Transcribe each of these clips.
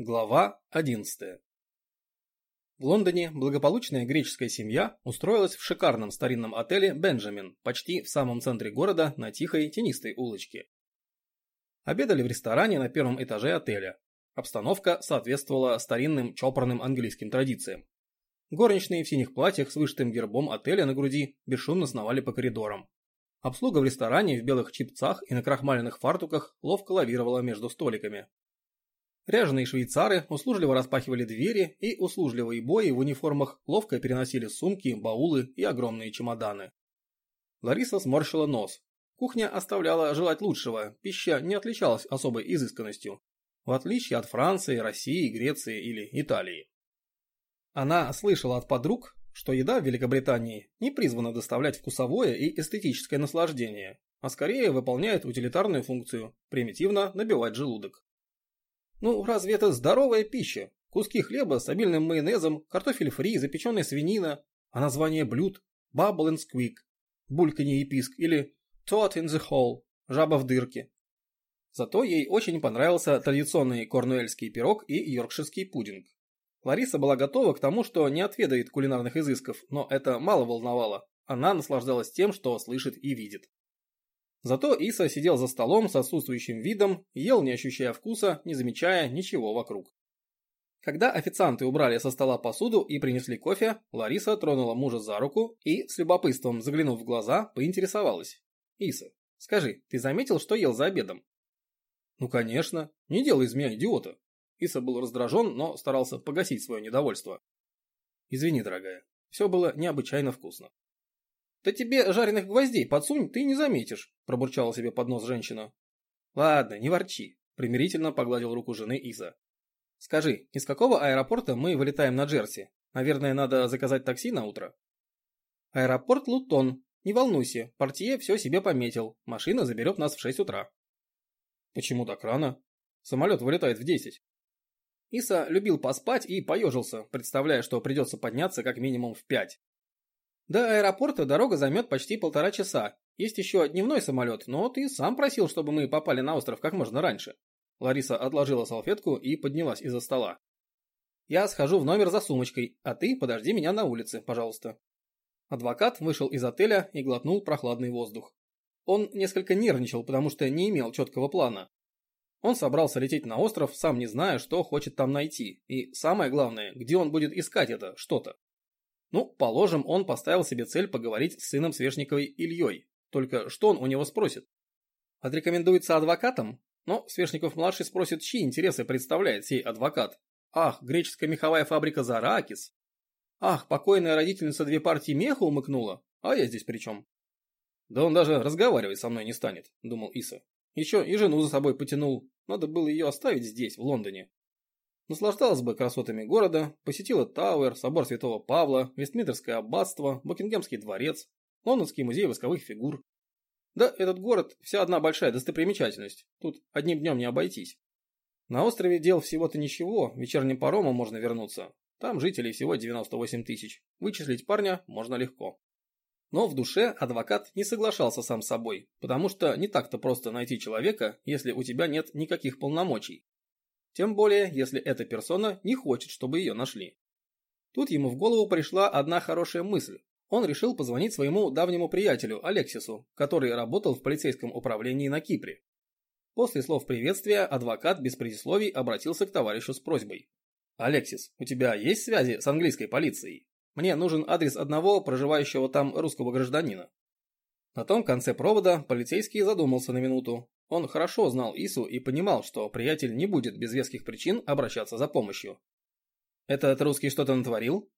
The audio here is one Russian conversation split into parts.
Глава 11. В Лондоне благополучная греческая семья устроилась в шикарном старинном отеле «Бенджамин», почти в самом центре города, на тихой тенистой улочке. Обедали в ресторане на первом этаже отеля. Обстановка соответствовала старинным чопорным английским традициям. Горничные в синих платьях с вышитым гербом отеля на груди бесшумно сновали по коридорам. Обслуга в ресторане в белых чипцах и на крахмаленных фартуках ловко лавировала между столиками. Ряженые швейцары услужливо распахивали двери, и услужливые бои в униформах ловко переносили сумки, баулы и огромные чемоданы. Лариса сморщила нос. Кухня оставляла желать лучшего, пища не отличалась особой изысканностью, в отличие от Франции, России, Греции или Италии. Она слышала от подруг, что еда в Великобритании не призвана доставлять вкусовое и эстетическое наслаждение, а скорее выполняет утилитарную функцию – примитивно набивать желудок. Ну, разве это здоровая пища? Куски хлеба с обильным майонезом, картофель фри, запеченная свинина, а название блюд – Bubble and Squeak, бульканье и писк или Toad in the Hole, жаба в дырке. Зато ей очень понравился традиционный корнуэльский пирог и йоркширский пудинг. Лариса была готова к тому, что не отведает кулинарных изысков, но это мало волновало. Она наслаждалась тем, что слышит и видит. Зато Иса сидел за столом с отсутствующим видом, ел не ощущая вкуса, не замечая ничего вокруг. Когда официанты убрали со стола посуду и принесли кофе, Лариса тронула мужа за руку и, с любопытством заглянув в глаза, поинтересовалась. «Иса, скажи, ты заметил, что ел за обедом?» «Ну, конечно. Не делай из меня идиота». Иса был раздражен, но старался погасить свое недовольство. «Извини, дорогая, все было необычайно вкусно. «Да тебе жареных гвоздей подсунь, ты не заметишь», – пробурчала себе под нос женщина. «Ладно, не ворчи», – примирительно погладил руку жены Иза. «Скажи, из какого аэропорта мы вылетаем на Джерси? Наверное, надо заказать такси на утро?» «Аэропорт Лутон. Не волнуйся, портье все себе пометил. Машина заберет нас в 6 утра». «Почему так рано? Самолет вылетает в 10». Иса любил поспать и поежился, представляя, что придется подняться как минимум в 5. До аэропорта дорога займет почти полтора часа. Есть еще дневной самолет, но ты сам просил, чтобы мы попали на остров как можно раньше. Лариса отложила салфетку и поднялась из-за стола. Я схожу в номер за сумочкой, а ты подожди меня на улице, пожалуйста. Адвокат вышел из отеля и глотнул прохладный воздух. Он несколько нервничал, потому что не имел четкого плана. Он собрался лететь на остров, сам не зная, что хочет там найти, и самое главное, где он будет искать это что-то. Ну, положим, он поставил себе цель поговорить с сыном Свешниковой Ильей. Только что он у него спросит? Отрекомендуется адвокатом? Но Свешников-младший спросит, чьи интересы представляет сей адвокат. Ах, греческая меховая фабрика Заракис. Ах, покойная родительница две партии меха умыкнула. А я здесь при чем? Да он даже разговаривать со мной не станет, думал Иса. Еще и жену за собой потянул. Надо было ее оставить здесь, в Лондоне. Наслаждалась бы красотами города, посетила Тауэр, собор Святого Павла, Вестминстерское аббатство, Букингемский дворец, Лондонский музей восковых фигур. Да, этот город – вся одна большая достопримечательность, тут одним днем не обойтись. На острове дел всего-то ничего, вечерним паромом можно вернуться. Там жителей всего 98 тысяч, вычислить парня можно легко. Но в душе адвокат не соглашался сам с собой, потому что не так-то просто найти человека, если у тебя нет никаких полномочий. Тем более, если эта персона не хочет, чтобы ее нашли. Тут ему в голову пришла одна хорошая мысль. Он решил позвонить своему давнему приятелю Алексису, который работал в полицейском управлении на Кипре. После слов приветствия адвокат без предисловий обратился к товарищу с просьбой. «Алексис, у тебя есть связи с английской полицией? Мне нужен адрес одного проживающего там русского гражданина». На том конце провода полицейский задумался на минуту, он хорошо знал Ису и понимал, что приятель не будет без веских причин обращаться за помощью. «Этот русский что-то натворил?»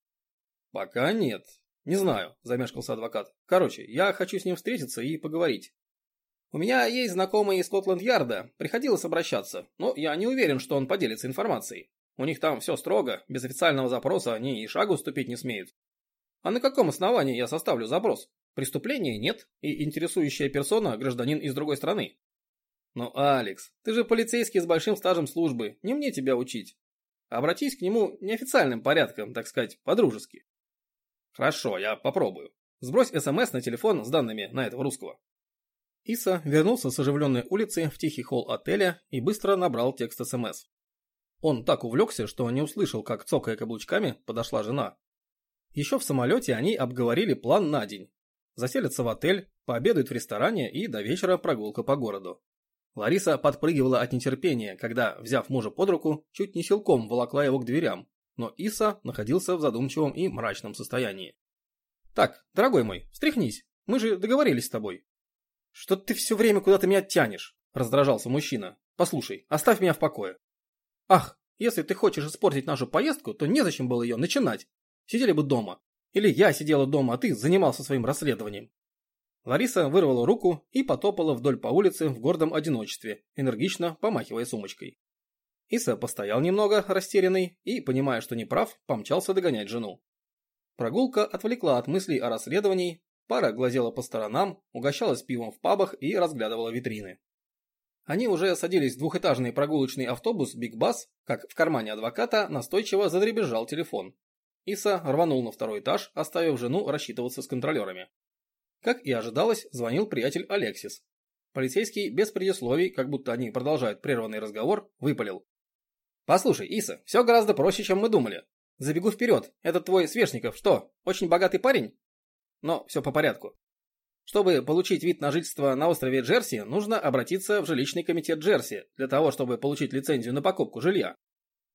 «Пока нет. Не знаю», – замешкался адвокат. «Короче, я хочу с ним встретиться и поговорить». «У меня есть знакомый из Скотланд-Ярда, приходилось обращаться, но я не уверен, что он поделится информацией. У них там все строго, без официального запроса они и шагу ступить не смеют. А на каком основании я составлю запрос? Преступления нет, и интересующая персона – гражданин из другой страны. «Ну, Алекс, ты же полицейский с большим стажем службы, не мне тебя учить. Обратись к нему неофициальным порядком, так сказать, по-дружески». «Хорошо, я попробую. Сбрось СМС на телефон с данными на этого русского». Иса вернулся с оживленной улицы в тихий холл отеля и быстро набрал текст СМС. Он так увлекся, что не услышал, как, цокая каблучками, подошла жена. Еще в самолете они обговорили план на день. Заселятся в отель, пообедают в ресторане и до вечера прогулка по городу. Лариса подпрыгивала от нетерпения, когда, взяв мужа под руку, чуть не силком волокла его к дверям, но Иса находился в задумчивом и мрачном состоянии. «Так, дорогой мой, встряхнись, мы же договорились с тобой». «Что ты все время куда-то меня тянешь?» – раздражался мужчина. «Послушай, оставь меня в покое». «Ах, если ты хочешь испортить нашу поездку, то незачем было ее начинать. Сидели бы дома. Или я сидела дома, а ты занимался своим расследованием. Лариса вырвала руку и потопала вдоль по улице в гордом одиночестве, энергично помахивая сумочкой. Иса постоял немного, растерянный, и, понимая, что не прав, помчался догонять жену. Прогулка отвлекла от мыслей о расследовании, пара глазела по сторонам, угощалась пивом в пабах и разглядывала витрины. Они уже садились в двухэтажный прогулочный автобус «Биг Бас», как в кармане адвоката настойчиво задребезжал телефон. Иса рванул на второй этаж, оставив жену рассчитываться с контролерами. Как и ожидалось, звонил приятель Алексис. Полицейский без предисловий, как будто они продолжают прерванный разговор, выпалил. «Послушай, Иса, все гораздо проще, чем мы думали. Забегу вперед. Этот твой Свешников что, очень богатый парень?» Но все по порядку. Чтобы получить вид на жительство на острове Джерси, нужно обратиться в жилищный комитет Джерси для того, чтобы получить лицензию на покупку жилья.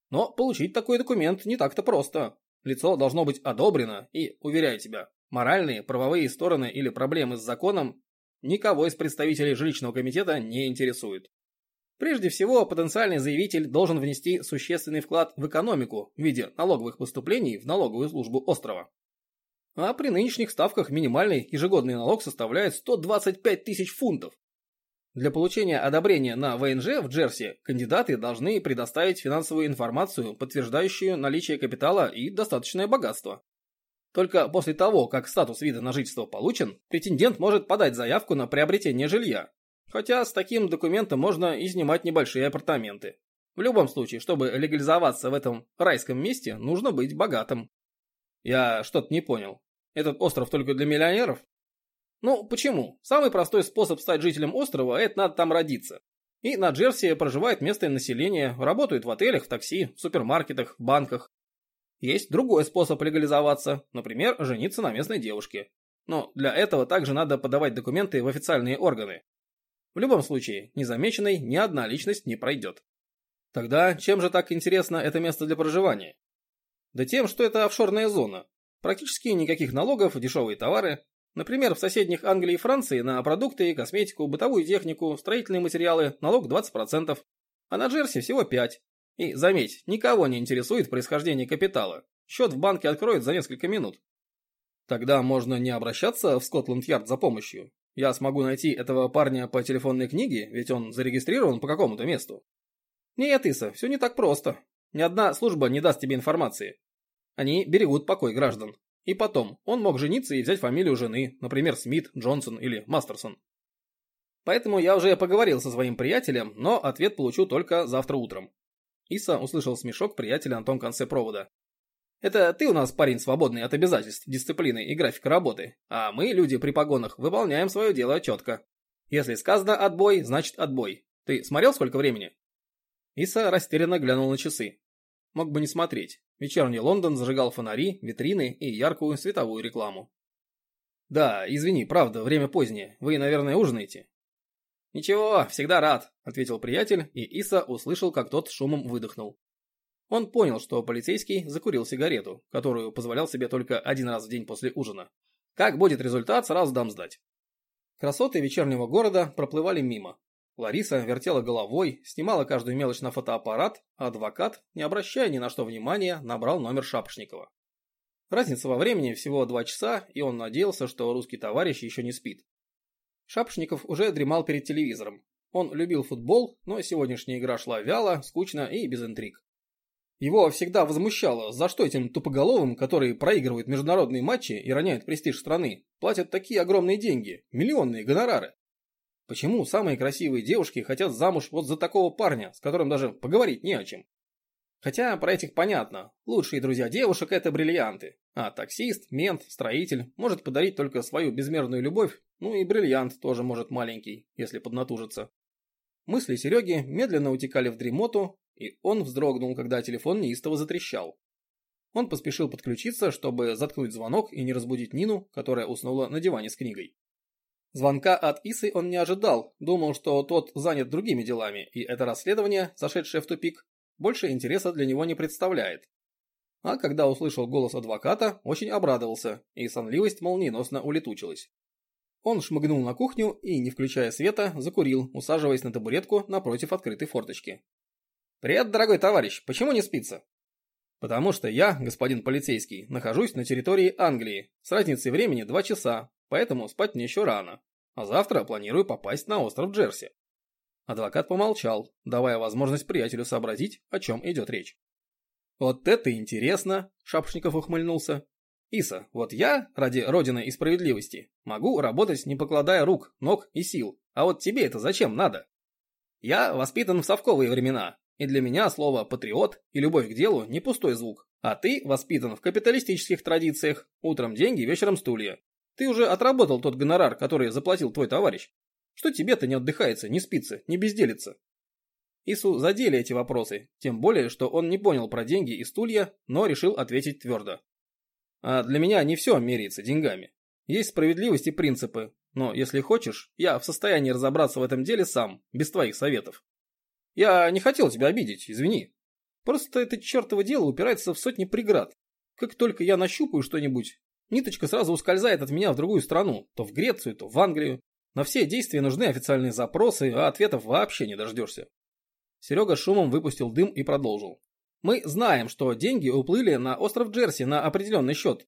Но получить такой документ не так-то просто. Лицо должно быть одобрено и, уверяю тебя, Моральные, правовые стороны или проблемы с законом никого из представителей жилищного комитета не интересуют. Прежде всего, потенциальный заявитель должен внести существенный вклад в экономику в виде налоговых поступлений в налоговую службу острова. А при нынешних ставках минимальный ежегодный налог составляет 125 тысяч фунтов. Для получения одобрения на ВНЖ в Джерси кандидаты должны предоставить финансовую информацию, подтверждающую наличие капитала и достаточное богатство. Только после того, как статус вида на жительство получен, претендент может подать заявку на приобретение жилья. Хотя с таким документом можно и снимать небольшие апартаменты. В любом случае, чтобы легализоваться в этом райском месте, нужно быть богатым. Я что-то не понял. Этот остров только для миллионеров? Ну, почему? Самый простой способ стать жителем острова – это надо там родиться. И на Джерси проживает местное население, работают в отелях, в такси, в супермаркетах, в банках. Есть другой способ легализоваться, например, жениться на местной девушке. Но для этого также надо подавать документы в официальные органы. В любом случае, незамеченной ни одна личность не пройдет. Тогда чем же так интересно это место для проживания? Да тем, что это офшорная зона. Практически никаких налогов, дешевые товары. Например, в соседних Англии и Франции на продукты, косметику, бытовую технику, строительные материалы налог 20%, а на Джерси всего 5%. И, заметь, никого не интересует происхождение капитала. Счет в банке откроют за несколько минут. Тогда можно не обращаться в Скотланд-Ярд за помощью. Я смогу найти этого парня по телефонной книге, ведь он зарегистрирован по какому-то месту. Нет, Иса, все не так просто. Ни одна служба не даст тебе информации. Они берегут покой граждан. И потом, он мог жениться и взять фамилию жены, например, Смит, Джонсон или Мастерсон. Поэтому я уже поговорил со своим приятелем, но ответ получу только завтра утром. Иса услышал смешок приятеля на том конце провода. Это ты у нас парень свободный от обязательств, дисциплины и графика работы, а мы, люди при погонах, выполняем свое дело четко. Если сказано «отбой», значит «отбой». Ты смотрел сколько времени? Иса растерянно глянул на часы. Мог бы не смотреть. Вечерний Лондон зажигал фонари, витрины и яркую световую рекламу. «Да, извини, правда, время позднее. Вы, наверное, ужинаете?» «Ничего, всегда рад», — ответил приятель, и Иса услышал, как тот шумом выдохнул. Он понял, что полицейский закурил сигарету, которую позволял себе только один раз в день после ужина. Как будет результат, сразу дам сдать. Красоты вечернего города проплывали мимо. Лариса вертела головой, снимала каждую мелочь на фотоаппарат, а адвокат, не обращая ни на что внимания, набрал номер Шапошникова. Разница во времени всего два часа, и он надеялся, что русский товарищ еще не спит. Шапшников уже дремал перед телевизором. Он любил футбол, но сегодняшняя игра шла вяло, скучно и без интриг. Его всегда возмущало, за что этим тупоголовым, которые проигрывают международные матчи и роняют престиж страны, платят такие огромные деньги, миллионные гонорары. Почему самые красивые девушки хотят замуж вот за такого парня, с которым даже поговорить не о чем? Хотя про этих понятно. Лучшие друзья девушек – это бриллианты. А таксист, мент, строитель может подарить только свою безмерную любовь, ну и бриллиант тоже может маленький, если поднатужиться. Мысли Сереги медленно утекали в дремоту, и он вздрогнул, когда телефон неистово затрещал. Он поспешил подключиться, чтобы заткнуть звонок и не разбудить Нину, которая уснула на диване с книгой. Звонка от Исы он не ожидал, думал, что тот занят другими делами, и это расследование, зашедшее в тупик, больше интереса для него не представляет. А когда услышал голос адвоката, очень обрадовался, и сонливость молниеносно улетучилась. Он шмыгнул на кухню и, не включая света, закурил, усаживаясь на табуретку напротив открытой форточки. «Привет, дорогой товарищ, почему не спится?» «Потому что я, господин полицейский, нахожусь на территории Англии, с разницей времени два часа, поэтому спать мне еще рано. А завтра планирую попасть на остров Джерси. Адвокат помолчал, давая возможность приятелю сообразить, о чем идет речь. «Вот это интересно!» – Шапошников ухмыльнулся. «Иса, вот я, ради Родины и справедливости, могу работать, не покладая рук, ног и сил. А вот тебе это зачем надо? Я воспитан в совковые времена, и для меня слово «патриот» и «любовь к делу» не пустой звук. А ты воспитан в капиталистических традициях. Утром деньги, вечером стулья. Ты уже отработал тот гонорар, который заплатил твой товарищ. Что тебе-то не отдыхается, не спится, не безделится? Ису задели эти вопросы, тем более, что он не понял про деньги и стулья, но решил ответить твердо. А для меня не все меряется деньгами. Есть справедливость и принципы, но если хочешь, я в состоянии разобраться в этом деле сам, без твоих советов. Я не хотел тебя обидеть, извини. Просто это чертово дело упирается в сотни преград. Как только я нащупаю что-нибудь, Ниточка сразу ускользает от меня в другую страну, то в Грецию, то в Англию. На все действия нужны официальные запросы, а ответов вообще не дождешься. Серега шумом выпустил дым и продолжил. Мы знаем, что деньги уплыли на остров Джерси на определенный счет.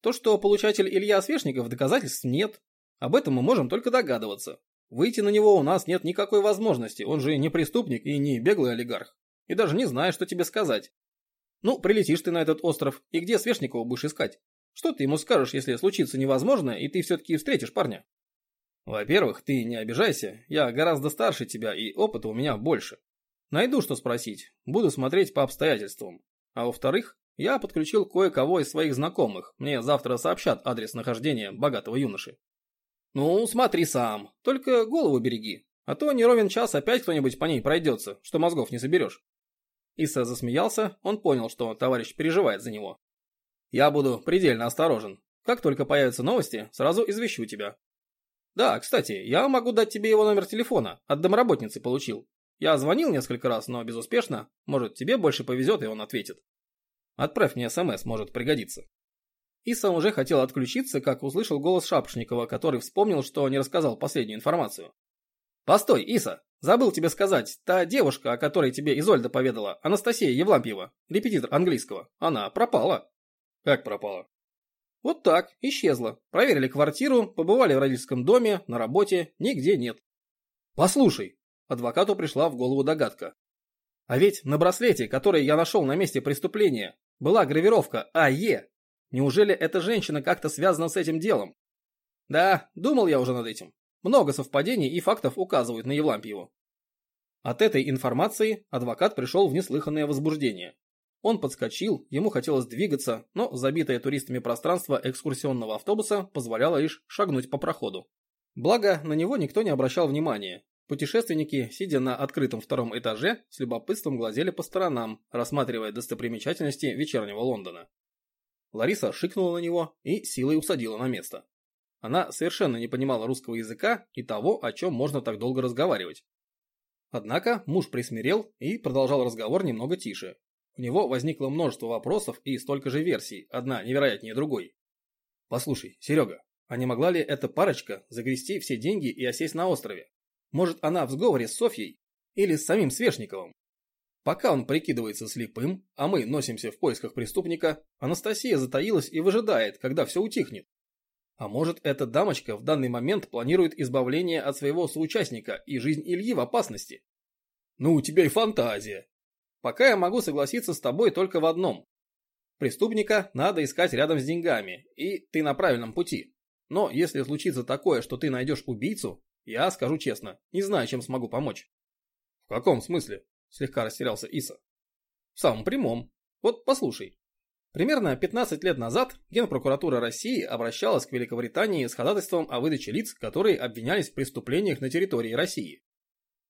То, что получатель Илья Свешников, доказательств нет. Об этом мы можем только догадываться. Выйти на него у нас нет никакой возможности, он же не преступник и не беглый олигарх. И даже не знаю, что тебе сказать. Ну, прилетишь ты на этот остров, и где Свешникова будешь искать? Что ты ему скажешь, если случится невозможно, и ты все-таки встретишь парня? Во-первых, ты не обижайся, я гораздо старше тебя, и опыта у меня больше. Найду, что спросить, буду смотреть по обстоятельствам. А во-вторых, я подключил кое-кого из своих знакомых, мне завтра сообщат адрес нахождения богатого юноши. Ну, смотри сам, только голову береги, а то не ровен час опять кто-нибудь по ней пройдется, что мозгов не соберешь. Иса засмеялся, он понял, что товарищ переживает за него. Я буду предельно осторожен. Как только появятся новости, сразу извещу тебя. Да, кстати, я могу дать тебе его номер телефона. От домработницы получил. Я звонил несколько раз, но безуспешно. Может, тебе больше повезет, и он ответит. Отправь мне СМС, может пригодиться. Иса уже хотел отключиться, как услышал голос Шапошникова, который вспомнил, что не рассказал последнюю информацию. «Постой, Иса, забыл тебе сказать, та девушка, о которой тебе Изольда поведала, Анастасия Евлампьева, репетитор английского, она пропала». Как пропала? Вот так, исчезла. Проверили квартиру, побывали в родительском доме, на работе, нигде нет. Послушай, адвокату пришла в голову догадка. А ведь на браслете, который я нашел на месте преступления, была гравировка АЕ. Неужели эта женщина как-то связана с этим делом? Да, думал я уже над этим. Много совпадений и фактов указывают на Евлампиеву. От этой информации адвокат пришел в неслыханное возбуждение. Он подскочил, ему хотелось двигаться, но забитое туристами пространство экскурсионного автобуса позволяло лишь шагнуть по проходу. Благо, на него никто не обращал внимания. Путешественники, сидя на открытом втором этаже, с любопытством глазели по сторонам, рассматривая достопримечательности вечернего Лондона. Лариса шикнула на него и силой усадила на место. Она совершенно не понимала русского языка и того, о чем можно так долго разговаривать. Однако муж присмирел и продолжал разговор немного тише, у него возникло множество вопросов и столько же версий, одна невероятнее другой. Послушай, Серега, а не могла ли эта парочка загрести все деньги и осесть на острове? Может, она в сговоре с Софьей или с самим Свешниковым? Пока он прикидывается слепым, а мы носимся в поисках преступника, Анастасия затаилась и выжидает, когда все утихнет. А может, эта дамочка в данный момент планирует избавление от своего соучастника и жизнь Ильи в опасности? Ну, у тебя и фантазия, Пока я могу согласиться с тобой только в одном. Преступника надо искать рядом с деньгами, и ты на правильном пути. Но если случится такое, что ты найдешь убийцу, я скажу честно, не знаю, чем смогу помочь. В каком смысле? Слегка растерялся Иса. В самом прямом. Вот послушай. Примерно 15 лет назад Генпрокуратура России обращалась к Великобритании с ходатайством о выдаче лиц, которые обвинялись в преступлениях на территории России.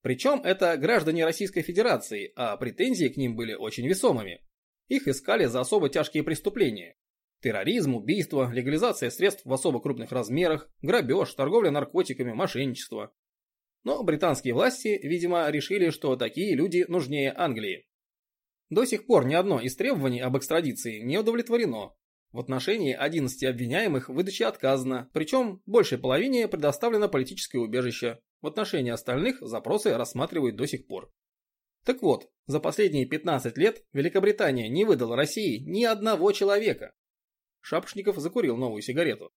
Причем это граждане Российской Федерации, а претензии к ним были очень весомыми. Их искали за особо тяжкие преступления. Терроризм, убийство, легализация средств в особо крупных размерах, грабеж, торговля наркотиками, мошенничество. Но британские власти, видимо, решили, что такие люди нужнее Англии. До сих пор ни одно из требований об экстрадиции не удовлетворено. В отношении 11 обвиняемых выдаче отказано, причем большей половине предоставлено политическое убежище. В отношении остальных запросы рассматривают до сих пор. Так вот, за последние 15 лет Великобритания не выдала России ни одного человека. Шапошников закурил новую сигарету.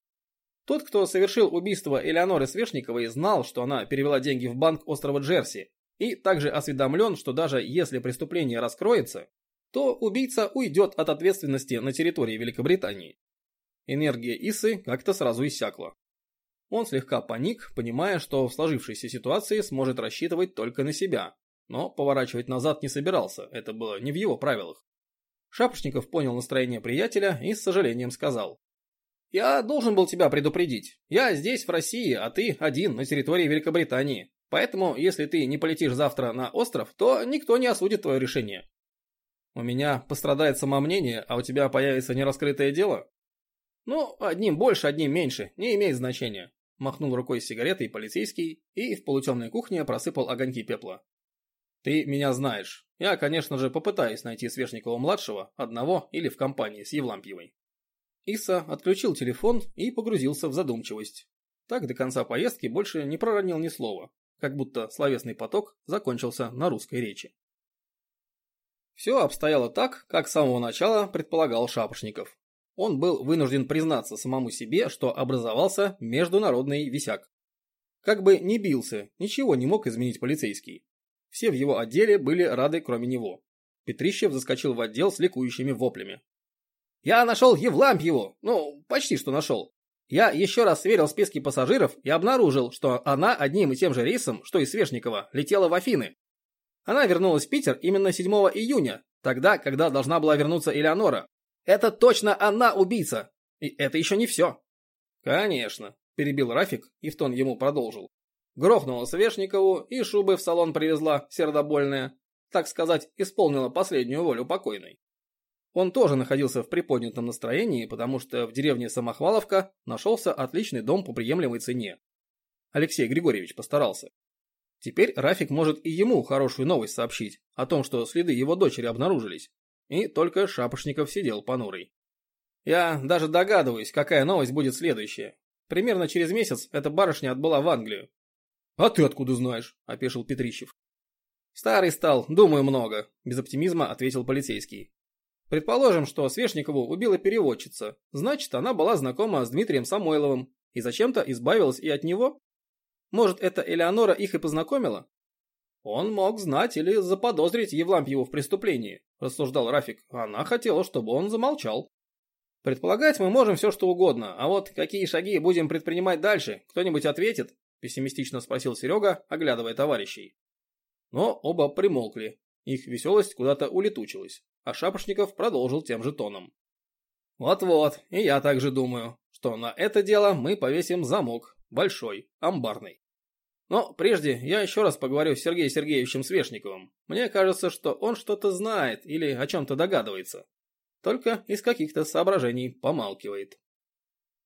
Тот, кто совершил убийство Элеоноры Свешниковой, знал, что она перевела деньги в банк острова Джерси, и также осведомлен, что даже если преступление раскроется, то убийца уйдет от ответственности на территории Великобритании. Энергия Исы как-то сразу иссякла. Он слегка паник, понимая, что в сложившейся ситуации сможет рассчитывать только на себя, но поворачивать назад не собирался, это было не в его правилах. Шапошников понял настроение приятеля и с сожалением сказал. «Я должен был тебя предупредить. Я здесь, в России, а ты один на территории Великобритании. Поэтому, если ты не полетишь завтра на остров, то никто не осудит твое решение. У меня пострадает самомнение, а у тебя появится нераскрытое дело? Ну, одним больше, одним меньше, не имеет значения. Махнул рукой сигаретой полицейский и в полутемной кухне просыпал огоньки пепла. Ты меня знаешь. Я, конечно же, попытаюсь найти Свешникова-младшего, одного или в компании с Евлампьевой. Иса отключил телефон и погрузился в задумчивость. Так до конца поездки больше не проронил ни слова, как будто словесный поток закончился на русской речи. Все обстояло так, как с самого начала предполагал Шапошников. Он был вынужден признаться самому себе, что образовался международный висяк. Как бы ни бился, ничего не мог изменить полицейский. Все в его отделе были рады, кроме него. Петрищев заскочил в отдел с ликующими воплями. «Я нашел Евлампьеву! Ну, почти что нашел. Я еще раз сверил списки пассажиров и обнаружил, что она одним и тем же рейсом, что и Свешникова, летела в Афины. Она вернулась в Питер именно 7 июня, тогда, когда должна была вернуться Элеонора. Это точно она убийца! И это еще не все!» «Конечно», – перебил Рафик и в тон ему продолжил. Грохнула Свешникову и шубы в салон привезла, сердобольная. Так сказать, исполнила последнюю волю покойной. Он тоже находился в приподнятом настроении, потому что в деревне Самохваловка нашелся отличный дом по приемлемой цене. Алексей Григорьевич постарался. Теперь Рафик может и ему хорошую новость сообщить о том, что следы его дочери обнаружились. И только Шапошников сидел понурый. Я даже догадываюсь, какая новость будет следующая. Примерно через месяц эта барышня отбыла в Англию. «А ты откуда знаешь?» – опешил Петрищев. «Старый стал, думаю много», – без оптимизма ответил полицейский. «Предположим, что Свешникову убила переводчица. Значит, она была знакома с Дмитрием Самойловым и зачем-то избавилась и от него? Может, это Элеонора их и познакомила?» «Он мог знать или заподозрить Евлампьеву в преступлении», – рассуждал Рафик. «Она хотела, чтобы он замолчал». «Предполагать мы можем все, что угодно, а вот какие шаги будем предпринимать дальше, кто-нибудь ответит?» пессимистично спросил Серега, оглядывая товарищей. Но оба примолкли, их веселость куда-то улетучилась, а Шапошников продолжил тем же тоном. Вот-вот, и я также думаю, что на это дело мы повесим замок, большой, амбарный. Но прежде я еще раз поговорю с Сергеем Сергеевичем Свешниковым. Мне кажется, что он что-то знает или о чем-то догадывается. Только из каких-то соображений помалкивает.